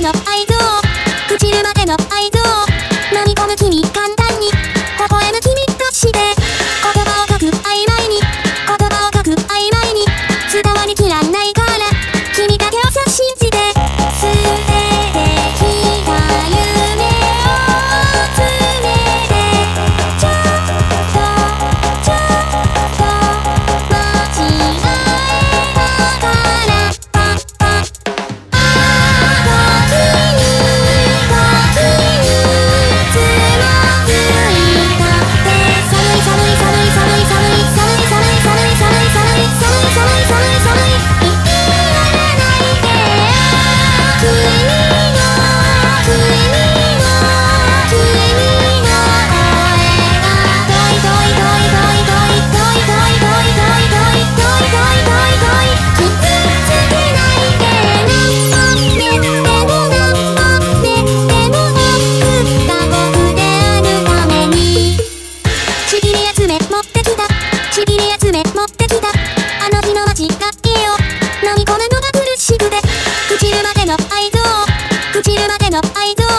での合図を朽ちるまでの爪持ってきた。あの日の街が家を飲み込むのが苦しくて。朽ちるまでの愛情。朽ちるまでの愛情。